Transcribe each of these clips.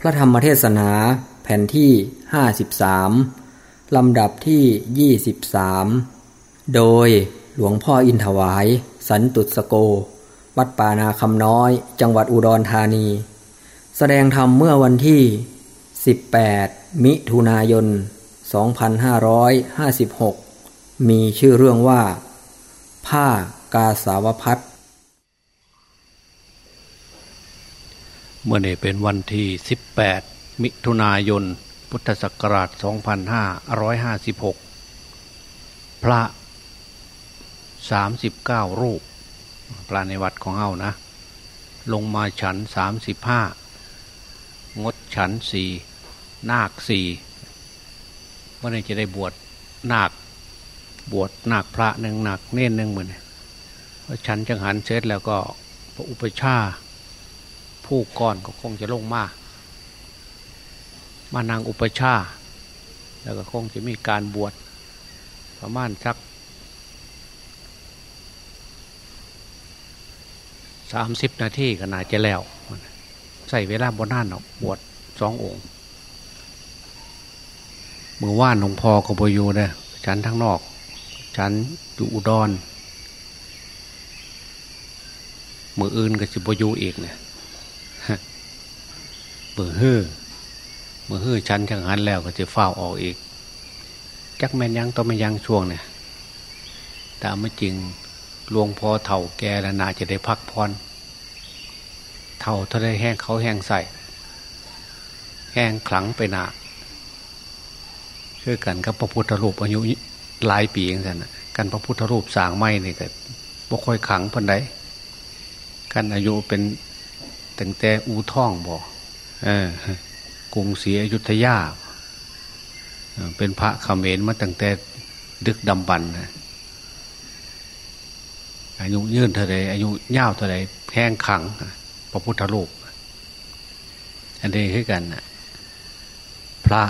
พระธรรมเทศนาแผ่นที่ 53 ลำดับที่ 23 โดยหลวงพ่ออินถวาย สันตุสโก วัดป่านาคำน้อย จังหวัดอุดรธานี แสดงธรรมเมื่อวันที่ 18 มิถุนายน 2556 มีชื่อเรื่องว่า ผ้ากาสาวพัด เมื่อเนี้เป็นวันที่ 18 มิถุนายน พุทธศักราช 2556 พระ 39 รูป พระในวัดของเฮานะ ลงมาฉัน 35 งดฉันสี่นาคสี่เมื่อนี้จะได้บวชนาค บวชนาคพระหนึ่งนาคเน้นหนึ่งเหมือนฉันจังหันเสร็จแล้วก็พระอุปชา ผู้ก่อนก็คงจะลงมา มานางอุปชา แล้วก็คงจะมีการบวชประมาณสักสามสิบนาทีก็น่าจะแล้ว ใส่เวลาบนน่านอบบวชสององค์มือว่านหลวงพ่อกบอยูเนะฉันทั้งนอก ฉันอยู่อุดรมืออื่นก็สิบอยูอีกเนี่ย มือฮื้อมือฮื้อชั้นช่างหันแล้วก็จะเฝ้าออกอีก จักแม่นยังต้องไม่ยังช่วงเนี่ยแต่ไม่จริงหลวงพ่อเถ่าแกแล้วนาจะได้พักพรเถ่าถ้าได้แห้งเขาแห้งใส่ แห้งขลังไปหนาคือกันกับพระพุทธรูปอายุหลายปีอย่างนั้นกันพระพุทธรูปสางไม้นี่ก็บ่ค่อยขังพันใดกันอายุเป็นตั้งแต่อูท่องบอก กรุงศรีอยุธยา เป็นพระเขมรมาตั้งแต่ดึกดำบรรนะอายุยืนเท่าไรอายุยาวเท่าไรแห้งขัง พระพุทธรูปอันนี้คือกันนะพระ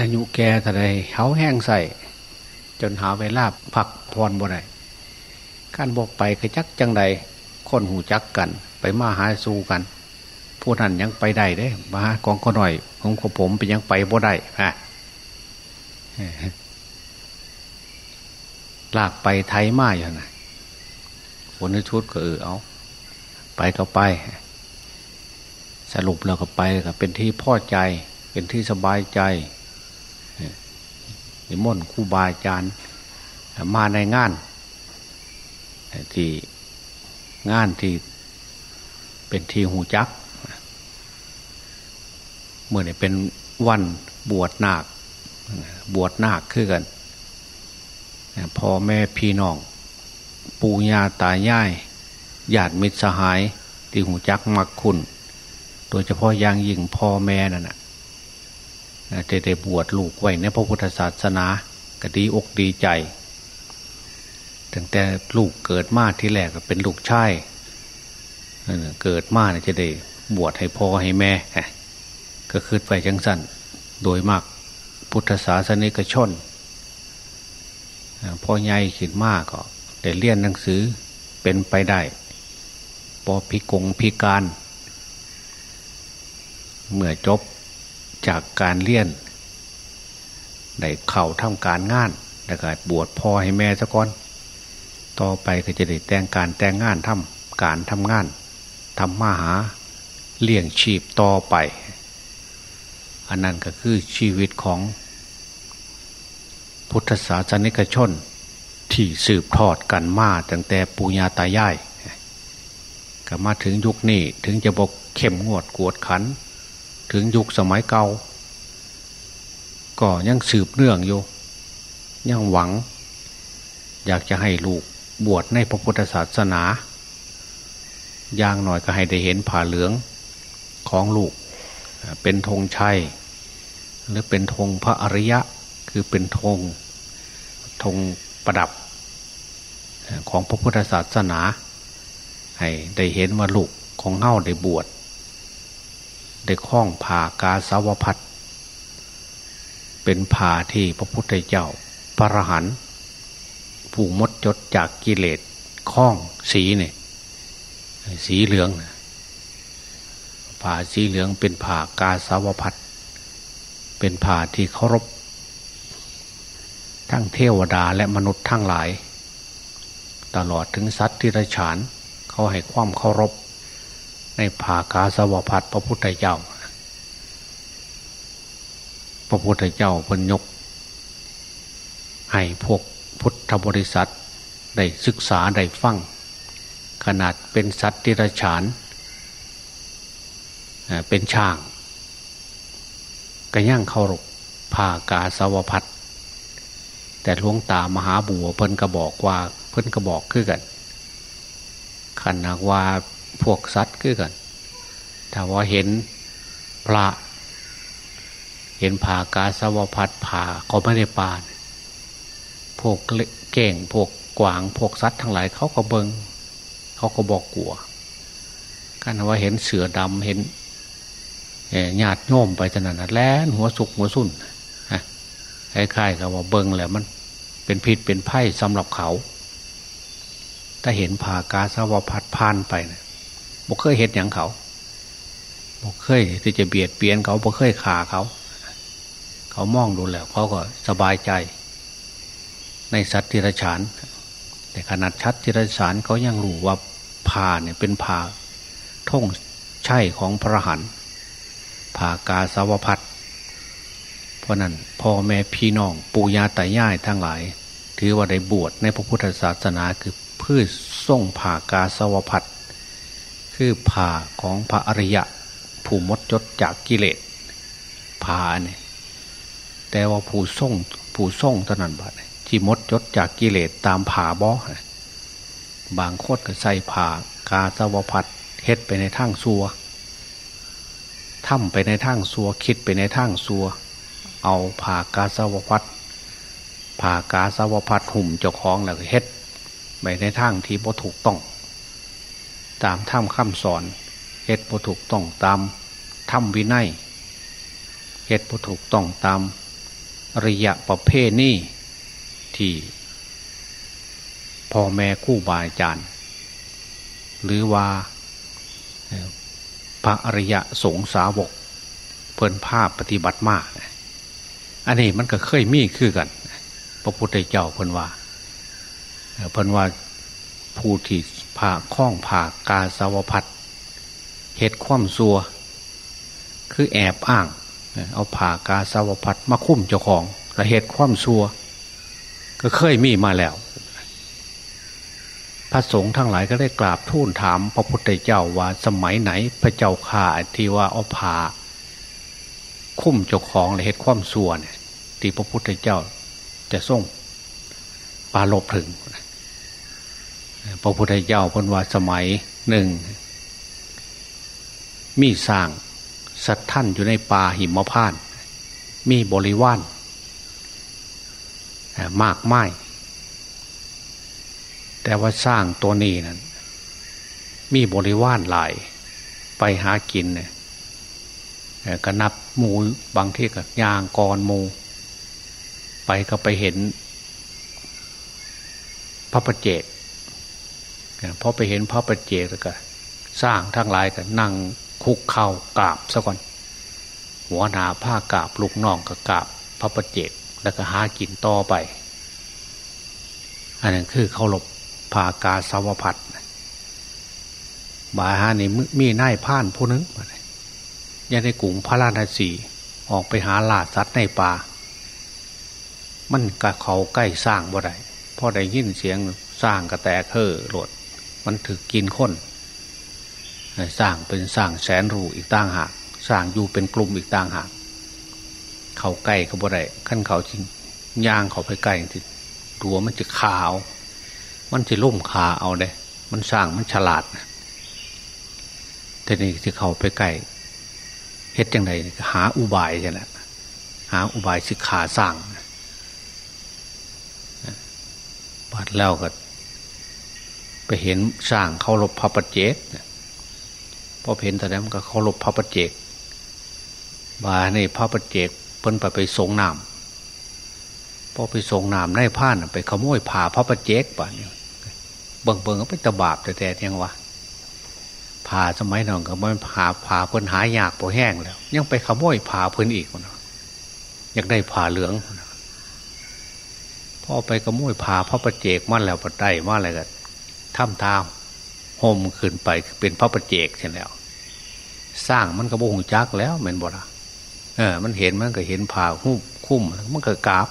อายุแก่เท่าไรเขาแห้งใส่ จนหาเวลาพักพรบ่ได้การบอกไปกระจักจังใดคนหูจักกัน ไปมาหาสู่กัน ผู้นั้นยังไปได้เด้มากองก็หน่อยของผมเป็นยังไปบ่ได้ฮะลากไปไทยมาอย่างไรคนในชุดก็เออเอา ไปก็ไป สรุปแล้วก็ไปก็เป็นที่พอใจ เป็นที่สบายใจนิมนต์ครูบาอาจารย์มาในงาน ที่งานที่เป็นที่หูจัก เมื่อเนี่ยเป็นวันบวชนาค บวชนาคคือกันพ่อแม่พี่น้อง ปู่ย่าตายายญาติมิตรสหายที่หูจักมักคุณโดยเฉพาะย่างยิ่งพ่อแม่นั่นนะจะได้บวชลูกไว้ในพระพุทธศาสนาก็ดีอกดีใจตั้งแต่ลูกเกิดมาที่แรกก็เป็นลูกชายเกิดมาเนี่ยจะได้บวชให้พ่อให้แม่ ก็คือไปจังสันโดยมากพุทธศาสนิกชนพอใหญ่ขึ้นมากก็ได้เรียนหนังสือเป็นไปได้พอพิกงพิการ เมื่อจบจากการเรียนได้เข่าทำการงานแล้วก็บวชพ่อให้แม่ซะก่อน ต่อไปก็จะได้แต่งการแต่งงานทำการทำงานทำมาหาเลี้ยงชีพต่อไป อันนั้นก็คือชีวิตของ พุทธศาสนิกชน ที่สืบทอดกันมาตั้งแต่ปูญาตายายก็มาถึงยุคนี้ถึงจะบอกเข้มงวดกวดขัน ถึงยุคสมัยเก่าก็ยังสืบเนื่องอยู่ยังหวัง อยากจะให้ลูกบวชในพระพุทธศาสนา อย่างหน่อยก็ให้ได้เห็นผ่าเหลืองของลูก เป็นธงชัย หรือเป็นธงพระอริยะ คือเป็นธงธงประดับ ของพระพุทธศาสนา ให้ได้เห็นว่าลูกของเฮ้าได้บวชได้คล้องผ่ากาสาวพัดเป็นผ่าที่พระพุทธเจ้าพระรหันผู้มดจดจากกิเลสคล้องสีเนี่ยสีเหลืองผ่าสีเหลืองเป็นผ่ากาสาวพัด เป็นผ่าที่เคารพ ทั้งเทวดาและมนุษย์ทั้งหลาย ตลอดถึงสัตว์ที่ไรฉาน เขาให้ความเคารพ ในผ่ากาสวพัดพระพุทธเจ้า พระพุทธเจ้าพนยก ให้พวกพุทธบริษัทได้ศึกษาได้ฟังขนาดเป็นสัตว์ที่ไรฉาน เป็นช่าง กระย่างเคารพผ่ากาสาวพัดแต่หลวงตามหาบัวเพิ่นก็บอกว่าเพิ่นก็บอกคือกันขันนักว่าพวกสัตว์คือกันถ้าว่าเห็นพระ เห็นผ่ากาสาวพัดผ่าเขาไม่ได้ปานพวกเก่งพวกกวางพวกสัตว์ทั้งหลายเขาก็เบิงเขาก็บอกกลัวกันว่าเห็นเสือดำเห็น ญาติโยมไปถนัดแล้นหัวสุกหัวสุ่นคล้ายๆกับว่าเบิงแหละมัน เป็นพิษเป็นไพ่สำหรับเขา ถ้าเห็นผ่ากาสาวพัดพานไปเนะบ่เคยเห็นอย่างเขาบ่เคยที่จะเบียดเบียนเขาบ่เคยขาเขา เขามองดูแล้ว เขาก็สบายใจ ในสัตว์ทิรชาน แต่ขนาดชัดทิรชานเขายังรู้ว่าผ่าเนี่ยเป็นผ่าท่งใช่ของพระหัน ผ่ากาสาวพัดเพราะนั้นพ่อแม่พี่น้องปู่ย่าตายายทั้งหลาย ถือว่าได้บวชในพระพุทธศาสนาคือพื่อส่งผ่ากาสาวพัดคือผ่าของพระอริยะ ผู้มดจดจากกิเลสผ่าเนี่ยแต่ว่าผู้ส่งผู้ส่งเท่านั้นบัดที่มดจดจากกิเลสตามผ่าบ่บางโคตรก็ใส่ผ่ากาสาวพัดเฮ็ดไปในทางซัว ทำไปในทางซัวคิดไปในทางซัว เอาผ่ากาสาวพัดผ่ากาสาวพัดหุ่มเจ้าของแล้วเฮ็ดไปในทางที่บ่ถูกต้อง ตามถ้ำข้าสอนเฮ็ดบ่ถูกต้องตามถ้ำวินัยเฮ็ดบ่ถูกต้องตามระยะประเภทนี้ที่พ่อแม่คู่บาอาจารย์ หรือว่า พระอริยะสงสาวก เพิ่นภาพปฏิบัติมากอันนี้มันก็เคยมีคือกัน พระพุทธเจ้าเพิ่นว่าเพิ่นว่าผู้ที่ผ่าข้องผ่ากาสาวพัดเหตุความซัว คือแอบอ้าง เอาผ่ากาสาวพัดมาคุ้มเจ้าของและเหตุความซัว ก็เคยมีมาแล้ว พระสงฆ์ทั้งหลายก็ได้กราบทูลถาม พระพุทธเจ้าว่าสมัยไหนพระเจ้าข่าที่ว่าเอาผาคุ้มเจ้าของและเหตุความส่วนที่พระพุทธเจ้าจะส่งปาลบถึง พระพุทธเจ้าพ้นว่าสมัยหนึ่ง มีสร้างสัตว์ท่านอยู่ในป่าหิมพาน มีบริวารมากไม้ แต่ว่าสร้างตัวนี้นั้นมีบริวารหลาย ไปหากินเนี่ยก็นับหมูบางที่กับยางกรมู ไปก็ไปเห็น พระประเจกพอไปเห็นพระประเจกแล้วก็สร้างทั้งหลายก็นั่งคุกเข่ากราบซะก่อน หัวหนาผ้ากราบลูกน้องก็กราบ พระประเจกแล้วก็หากินต่อไป อันนั้นคือเขาหลบ ผากาสาวพัดบาฮานี่มีนายพ่านผู้นึงยังในกลุ่มพระราชสีออกไปหาลาสัตว์ในป่า มันกะเขาใกล้สร้างบ่ได้พอได้ยินเสียงสร้างกระแตกเฮ่อหลด มันถือกินคนสร้างเป็นสร้างแสนรูอีกต่างหากสร้างอยู่เป็นกลุ่มอีกต่างหาก เขาใกล้เขาบ่ได้ขั้นเขาจริงย่างเขาไปใกล้จริงตัวมันจะขาว มันจะล่มขาเอาเด้ มันสร้างมันฉลาดแต่นี่จะเขาไปใกล้เฮ็ดยังไงหาอุบายใช่ไหมหาอุบายสิขาสร้างบัดแล้วก็ ไปเห็นสร้างเขาลบพระประเจกพอเห็นแต่นั้นก็เขาลบพระประเจกบาในพระประเจกเพิ่นไปไปสงน้ำพอไปส่งน้ำในผ้านไปขโมยผ่าพระประเจกป่ะเนี่ย เบิ่งเบิ่งก็เป็นตบาบแต่แต่ยังวะผ่าสมัยนั้นก็มันผ่าผ่าเพิ่นหายากพอแห้งแล้ว ยังไปขโมยผ่าเพิ่นอีกคนอยากได้ผ่าเหลืองพ่อไปขโมยผ่าพระประเจกมันแล้วปัดได้มาอะไรกันถ้ำท้าห่มขึ้นไปเป็นพระประเจกเช่นแล้ว สร้างมันก็บ่งจักแล้วเหม็นบ่ละเออ มันเห็นมันก็เห็นผ่าหุ้มคุ้มมันก็กราบ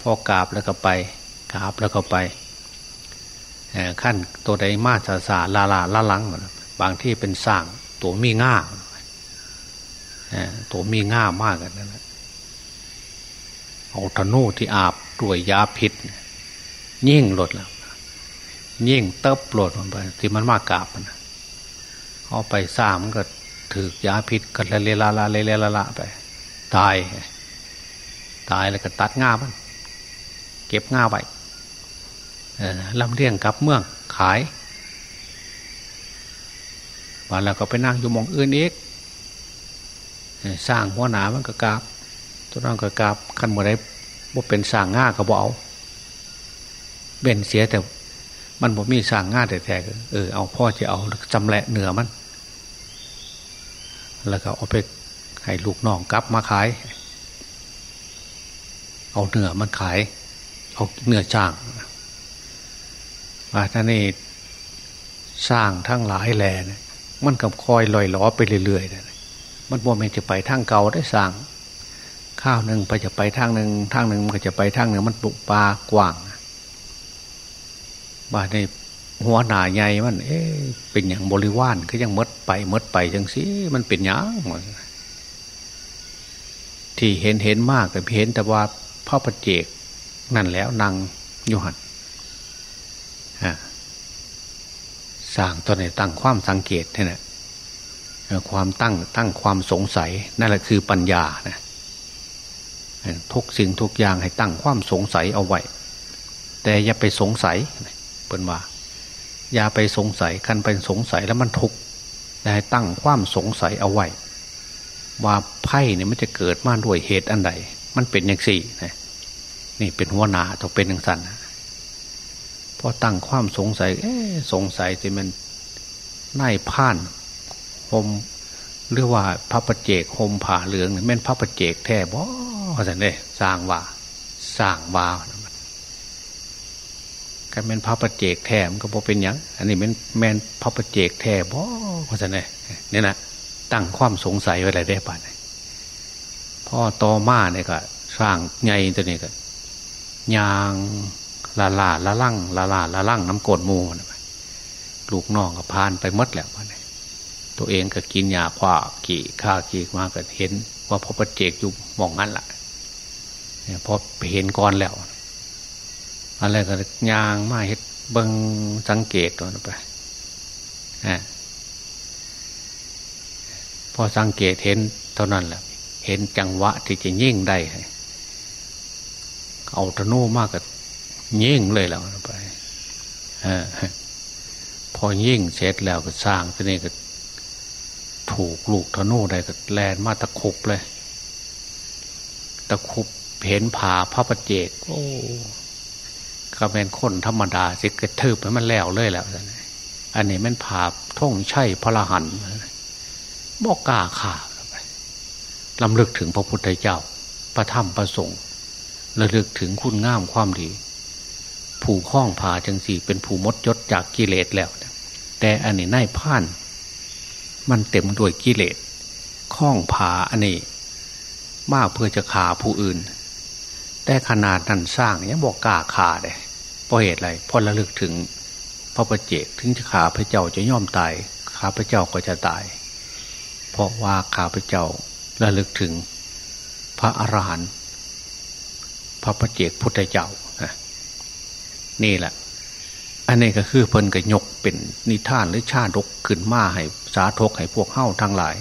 พอกราบแล้วก็ไปกราบแล้วก็ไป ขั้นตัวใดมาสาสาลาลาละลังบางที่เป็นสร้างตัวมีง่าตัวมีง่ามากกันนั่นแหละเอาธนูที่อาบด้วยยาพิษ ยิ่งหลดแล้วยิ่งเติบหลดมันไป ที่มันมากกาบมันเอาไปสร้างมันก็ถือยาพิษกันละเลละละเลเลละละไป ตาย ตายแล้วก็ตัดง่ามัน เก็บง่าไว้ ลำเลียงกับเมืองขายวันแล้วก็ไปนั่งอยู่มองอื่นอีกสร้างหัวหนามันก็กราบตัวนั้นก็กราบขันเมื่อไรว่าเป็นสร้างง่าก็บเอาเบ่นเสียแต่มันบ่มีสร้างง่าแต่แท้เออเอาพ่อจะเอาจำแหละเหนือมัน แล้วก็เอาไปให้ลูกน้องกลับมาขาย เอาเนื้อมันขาย เอาเนื้อจ้าง ว่าท่านนี่สร้างทั้งหลายแหล่นี่มันกับคอยลอยล้อไปเรื่อยๆนะมันบ่มันจะไปทางเก่าได้สร้าง ข้าวหนึ่งไปจะไปทางหนึ่งทางหนึ่งมันก็จะไปทางหนึ่งมันปลุกปลากว้างบ้านในหัวหนาใหญ่มัน เอ๊เป็นอย่างบริวารก็ยังมดไปมดไปจังสิมันเป็นอย่างที่เห็นเห็นมากแต่เห็นแต่ว่าพ่อประเจก นั่นแล้วนางยุหัน สร้างตัวไหนตั้งความสังเกตเนี่ยความตั้งตั้งความสงสัยนั่นแหละคือปัญญานะทุกสิ่งทุกอย่างให้ตั้งความสงสัยเอาไว้ แต่อย่าไปสงสัยเป็นว่า อย่าไปสงสัยคันเป็นสงสัยแล้วมันทุกข์ให้ตั้งความสงสัยเอาไว้ ว่าไพ่เนี่ยมันจะเกิดมาด้วยเหตุอันใดมันเป็นอย่างสี่นี่เป็นหัวหน้าต้องเป็นอย่างสั้น พอตั้งความสงสัย เอ๊สงสัยจะมันนายพ่านหมหรือว่าพระประเจกหมผ่าเหลืองแม่นพระประเจกแท้บ่สันเด้สร้างว่าสร้างว่าการแม่นพระประเจกแท้มันก็บอเป็นอยังอันนี้แม่นแม่นพระประเจกแท้บ่สันเด้เนี่ยนะตั้งความสงสัยไว้อะไรได้ป่ะพ่อต่อมาเนี่ยก็ สร้างไงตัวนี้ก็ยาง ลาลาละลั่งลาลาละลั่งน้ำกดมูลูกน้องก็พานไปมดแล้วเนี่ยตัวเองก็กินยาขว้าขี่ข้าขี่มาก็เห็น ว่าพอประเจกอยู่มองงั้นแหละพอเห็นก่อนแล้วอะไรก็ยางมาเห็ดเบิงสังเกตตัวไปพอสังเกตเห็นเท่านั้นแหละเห็นจังหวะที่จะยิ่งได้เอาธนูมากกับ ยิ่งเลยแล้วไปอพอยิ่งเสร็จแล้วก็สร้างที่นี่ก็ถูกลูกธนูได้ก็แลนมาตะคุบเลย ตะคุบเห็นผาพระประเจก โอ้ก็เป็นคนธรรมดาสิกระทืบไปมันแล้วเลยแล้วอันนี้มันผาท่องใช่พระหันบอกกล้าข่าลำลึกถึงพระพุทธเจ้าประธรรมประสงค์ระลึกถึงคุณงามความดี ผู้คล้องผาจังสี่ เป็นผู้มดยศจากกิเลสแล้วแต่อันนี้น่ายพ่าน มันเต็มด้วยกิเลสข้องผาอันนี้ มากเพื่อจะขาผู้อื่น แต่ขนาดนั้นสร้างยังบอกกล้าขาเลยเพราะเหตุอะไรเพราะระลึกถึงพระประเจกถึงจะขาพระเจ้าจะย่อมตายขาพระเจ้าก็จะตาย เพราะว่าขาพระเจ้าระลึกถึงพระอรหันต์พระประเจกพุทธเจ้า นี่แหละ อันนี้ก็คือเพิ่นก็ยกเป็นนิทานหรือชาดกขึ้นมาให้สาธกให้พวกเข้าทั้งหลาย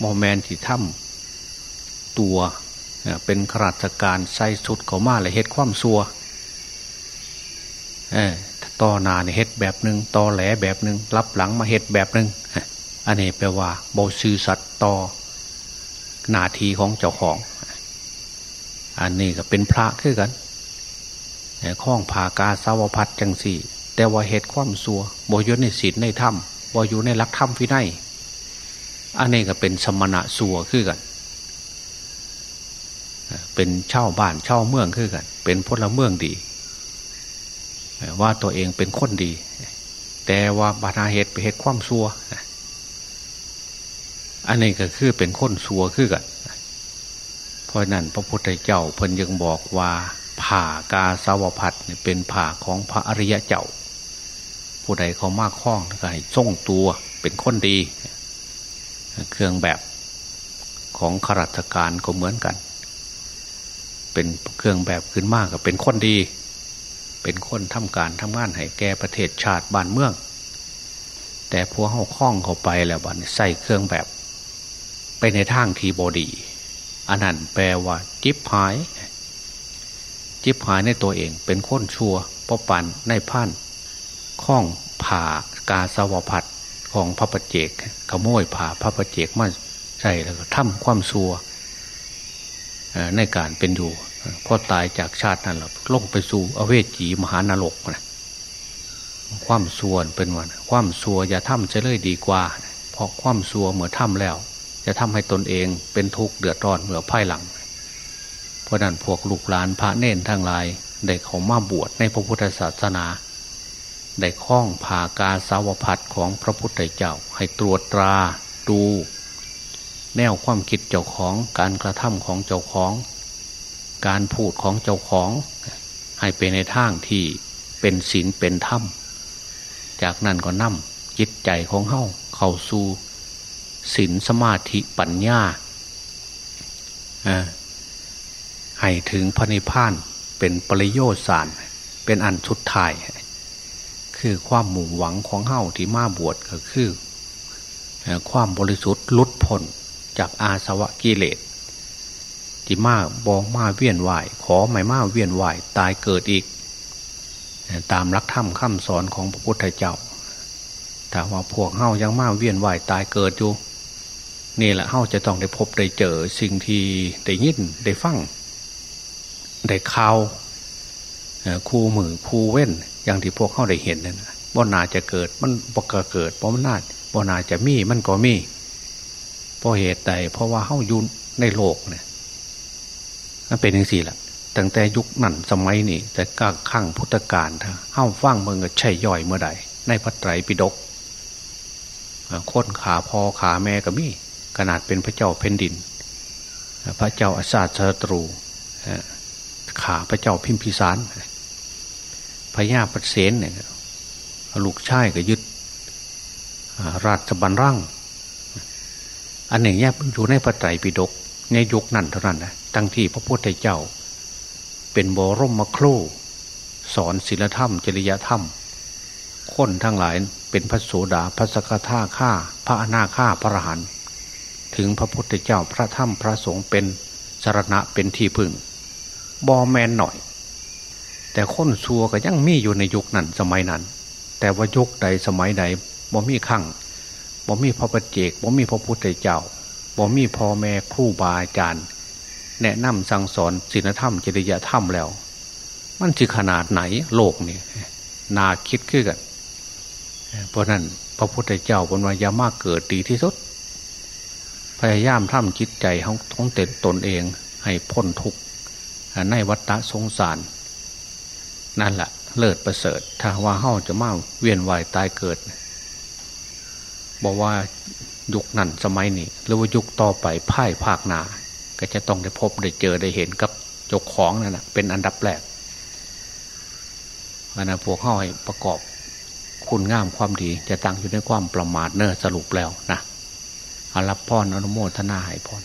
โมแมนที่ถ้ำตัวเป็นขราชการใส่สุดเขามาเลยเฮ็ดความซัวเออต่อนาเนี่ยเฮ็ดแบบหนึ่งต่อแหลแบบหนึ่งรับหลังมาเฮ็ดแบบหนึ่งอันนี้แปลว่าโบซื่อสัตว์ต่อนาทีของเจ้าของ อันนี้ก็เป็นพระคือกัน ข้องผากาสาวพัดจังสี่ แต่ว่าเหตุความซัวบ่อยู่ในศีลในธรรมบ่อยู่ในหลักธรรมวินัยอันนี้ก็เป็นสมณะซัวคือกัน เป็นเช่าบ้านเช่าเมืองคือกัน เป็นพลเมืองดี ว่าตัวเองเป็นคนดี แต่ว่าบานาเหตุไปเหตุความซัวอันนี้ก็คือเป็นคนซัวคือกันเพราะนั้นพระพุทธเจ้าเพิ่นยังบอกว่า ผ่ากาสาวพัดเป็นผ่าของพระอริยะเจ้า ผู้ใดเขามากข้องก็ให้ทรงตัวเป็นคนดี เครื่องแบบของขรัตการก็เหมือนกัน เป็นเครื่องแบบขึ้นมากก็เป็นคนดี เป็นคนทำการทำงานให้แก่ประเทศชาติบ้านเมือง แต่พวกเขาคล้องเขาไปแล้วบันใส่เครื่องแบบ ไปในทางทีบอดีอันนั้นแปลว่าจิบหาย จิบหายในตัวเอง เป็นค้นชัวเพราะปันในพันข้องผ่ากาสาวพัดของพระประเจกขโมยผ่าพระประเจกมาใช่แล้วก็ทำความชัวในการเป็นอยู่พอตายจากชาตินั้นแล้วลงไปสู่อเวจีมหานรกนะความส่วนเป็นวันความสัวอย่าทำจะเลยดีกว่า เพราะความสัวเมื่อทำแล้ว จะทำให้ตนเองเป็นทุกข์เดือดร้อนเมื่อภายหลัง เพราะนั้นพวกลูกหลานพระเน้นทั้งหลาย ได้เขามาบวชในพระพุทธศาสนา ได้คล้องผ่ากาสาวพัดของพระพุทธเจ้า ให้ตรวจตราดู แนวความคิดเจ้าของการกระทำของเจ้าของ การพูดของเจ้าของ ให้เป็นในทางที่เป็นศีลเป็นธรรมจากนั้นก็นำจิตใจของเฮาเข้าสู่ศีลสมาธิปัญญา ให้ถึงพระนิพพานเป็นปริโยสารเป็นอันชุดท้ายคือความหมุ่งหวังของเฮ้าที่มาบวชก็คือ ความบริสุทธิ์ลุดพ้นจากอาสวะกิเลสที่มาบองมาเวียนไหวขอไม่มาเวียนไหวตายเกิดอีก ตามรักธรรมคำสอนของพระพุทธเจ้าถ้าว่าพวกเฮ้ายังมาเวียนไหวตายเกิดอยู่นี่แหละเฮาจะต้องได้พบได้เจอสิ่งที่ได้ยินได้ฟัง ได้ข่าวคู่มือคู่เว้น อย่างที่พวกเขาได้เห็นนั่นบ่นาจะเกิดมันบ่กเกิดเพราะมันนาบ่นาจะมีมันก็มีเพราะเหตุใดเพราะว่าเฮาอยู่ในโลกเนี่ยมันเป็นอย่างสี่แหละตั้งแต่ยุคนั้นสมัยนี้แต่ก้าข้างพุทธกาลถ้าเฮ้าฟังเมืองก็ใช่ย่อยเมื่อใดในพระไตรปิฎกคนขาพอขาแม่ก็มีขนาดเป็นพระเจ้าแผ่นดิน พระเจ้าอาซาตศัตรู ขาพระเจ้าพิมพิสารพระยาปเสนเนี่ยลูกชายก็ยึดราชบัลลังก์อันหนึ่งแยอยู่ในพระไตรปิฎกในยุคนั้นเท่านั้นนะตั้งที่พระพุทธเจ้า เป็นบรมครูสอนศีลธรรม จริยธรรม คนทั้งหลายเป็นพระโสดาพระสกทาข้าพระอนาข้าพระอรหันต์ถึงพระพุทธเจ้าพระธรรมพระสงฆ์เป็นสารณะเป็นที่พึ่ง บอแมนหน่อย แต่คนซัวก็ยังมีอยู่ในยุคนั้นสมัยนั้น แต่ว่ายุคใดสมัยใดบ่มีขั้งบ่มีพระปัจเจกบ่มีพระพุทธเจ้าบ่มีพ่อแม่ครูบาอาจารย์ แนะนำสั่งสอนศีลธรรมจริยธรรมแล้ว มันจะขนาดไหนโลกนี่นาคิดขึ้นกันเพราะนั้นพระพุทธเจ้าบนวายามากเกิดดีที่สุด พยายามทำจิตใจของของเต็ตนเองให้พ้นทุกข์ ในวัฏสงสาร นั่นแหละเลิศประเสริฐ ถ้าว่าเฮาจะมาเวียนว่ายตายเกิดบอกว่ายุคนั้นสมัยนี้หรือว่ายุคต่อไปพ่ายภาคนา ก็จะต้องได้พบได้เจอได้เห็นกับเจ้าของนั่นแหะเป็นอันดับแรกอันนั้นพวกเข้าให้ประกอบคุณงามความดี จะตั้งอยู่ในความประมาทเนอสรุปแล้วนะอารับพรอนุโมทนาให้พร